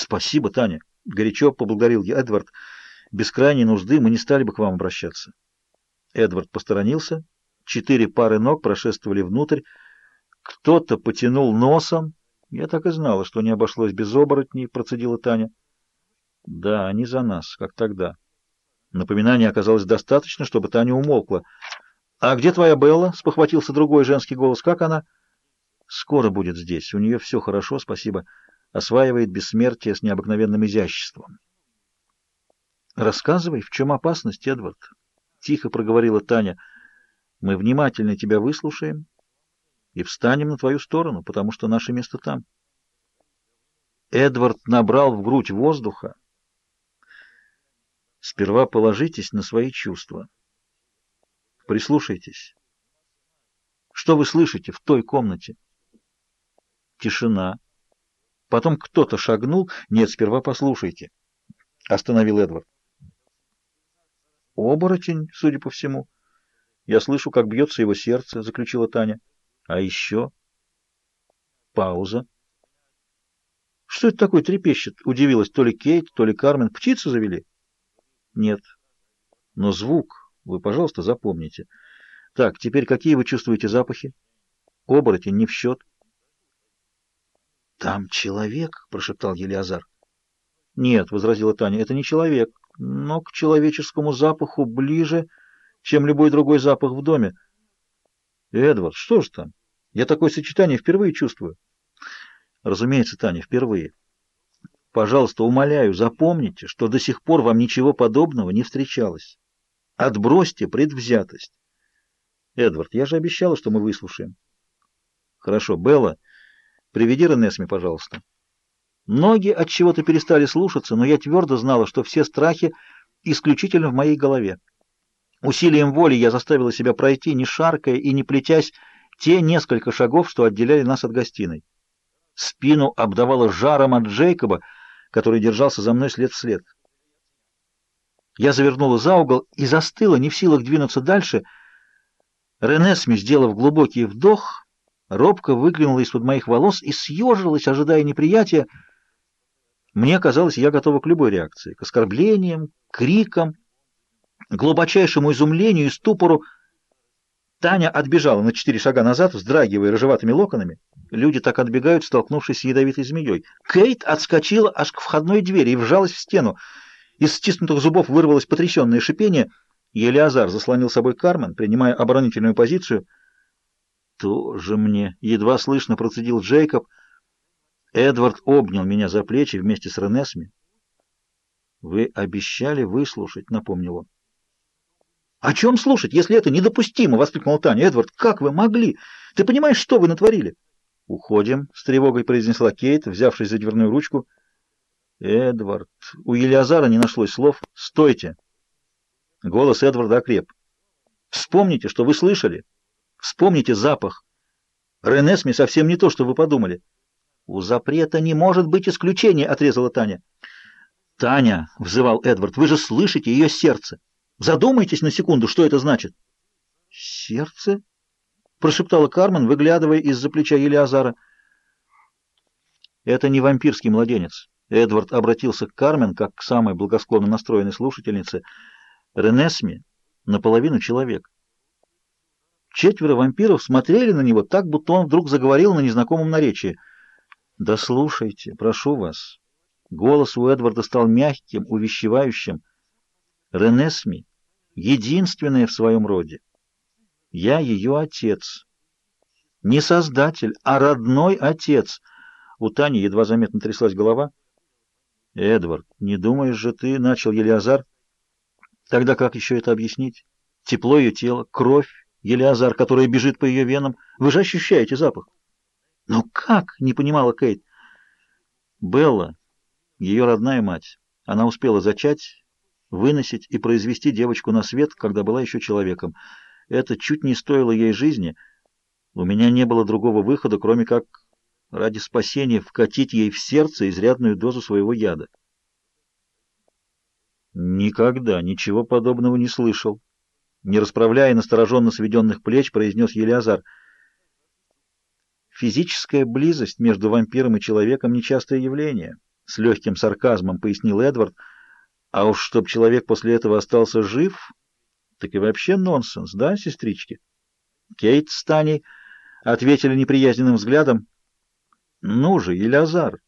Спасибо, Таня. Горячо поблагодарил я Эдвард. Без крайней нужды мы не стали бы к вам обращаться. Эдвард посторонился. Четыре пары ног прошествовали внутрь. Кто-то потянул носом. Я так и знала, что не обошлось без оборотней, процедила Таня. Да, они за нас, как тогда. Напоминания оказалось достаточно, чтобы Таня умолкла. «А где твоя Белла?» — спохватился другой женский голос. «Как она?» «Скоро будет здесь. У нее все хорошо, спасибо. Осваивает бессмертие с необыкновенным изяществом». «Рассказывай, в чем опасность, Эдвард?» — тихо проговорила Таня. «Мы внимательно тебя выслушаем и встанем на твою сторону, потому что наше место там». Эдвард набрал в грудь воздуха, Сперва положитесь на свои чувства. Прислушайтесь. Что вы слышите в той комнате? Тишина. Потом кто-то шагнул. Нет, сперва послушайте. Остановил Эдвард. Оборотень, судя по всему. Я слышу, как бьется его сердце, заключила Таня. А еще... Пауза. Что это такое трепещет? Удивилась то ли Кейт, то ли Кармен. Птицу завели? Нет. Но звук вы, пожалуйста, запомните. Так, теперь какие вы чувствуете запахи? Оборотень не в счет. Там человек, прошептал Елиазар. Нет, возразила Таня, это не человек, но к человеческому запаху ближе, чем любой другой запах в доме. Эдвард, что же там? Я такое сочетание впервые чувствую. Разумеется, Таня, впервые. Пожалуйста, умоляю, запомните, что до сих пор вам ничего подобного не встречалось. Отбросьте предвзятость. Эдвард, я же обещала, что мы выслушаем. Хорошо, Белла, приведи Ренесми, пожалуйста. Ноги от чего-то перестали слушаться, но я твердо знала, что все страхи исключительно в моей голове. Усилием воли я заставила себя пройти, не шаркая и не плетясь, те несколько шагов, что отделяли нас от гостиной. Спину обдавало жаром от Джейкоба, который держался за мной след в след. Я завернула за угол и застыла, не в силах двинуться дальше. Ренесми, сделав глубокий вдох, робко выглянула из-под моих волос и съежилась, ожидая неприятия. Мне казалось, я готова к любой реакции, к оскорблениям, крикам, глубочайшему изумлению и ступору. Таня отбежала на четыре шага назад, вздрагивая рыжеватыми локонами. Люди так отбегают, столкнувшись с ядовитой змеей. Кейт отскочила аж к входной двери и вжалась в стену. Из стиснутых зубов вырвалось потрясенное шипение. Елиазар заслонил собой Кармен, принимая оборонительную позицию. «Тоже мне!» — едва слышно процедил Джейкоб. Эдвард обнял меня за плечи вместе с Ренесми. «Вы обещали выслушать», — напомнил он. «О чем слушать, если это недопустимо?» — воскликнула Таня. «Эдвард, как вы могли? Ты понимаешь, что вы натворили?» «Уходим», — с тревогой произнесла Кейт, взявшись за дверную ручку. «Эдвард...» У Елиазара не нашлось слов. «Стойте!» Голос Эдварда окреп. «Вспомните, что вы слышали. Вспомните запах. Ренесми совсем не то, что вы подумали». «У запрета не может быть исключения», — отрезала Таня. «Таня», — взывал Эдвард, — «вы же слышите ее сердце. Задумайтесь на секунду, что это значит». «Сердце?» прошептала Кармен, выглядывая из-за плеча Елиазара. «Это не вампирский младенец». Эдвард обратился к Кармен, как к самой благосклонно настроенной слушательнице. Ренесми наполовину человек. Четверо вампиров смотрели на него так, будто он вдруг заговорил на незнакомом наречии. «Да слушайте, прошу вас». Голос у Эдварда стал мягким, увещевающим. Ренесми — единственная в своем роде. Я ее отец. Не создатель, а родной отец. У Тани едва заметно тряслась голова. Эдвард, не думаешь же ты, начал Елиазар. Тогда как еще это объяснить? Тепло ее тела, кровь, Елиазар, которая бежит по ее венам. Вы же ощущаете запах. Но как? Не понимала Кейт. Белла, ее родная мать. Она успела зачать, выносить и произвести девочку на свет, когда была еще человеком. Это чуть не стоило ей жизни. У меня не было другого выхода, кроме как ради спасения вкатить ей в сердце изрядную дозу своего яда. Никогда ничего подобного не слышал. Не расправляя настороженно сведенных плеч, произнес Елиазар. Физическая близость между вампиром и человеком — нечастое явление, — С легким сарказмом пояснил Эдвард. А уж чтоб человек после этого остался жив, так и вообще нонсенс, да, сестрички? Кейт с Таней ответили неприязненным взглядом. «Ну же, Елязар,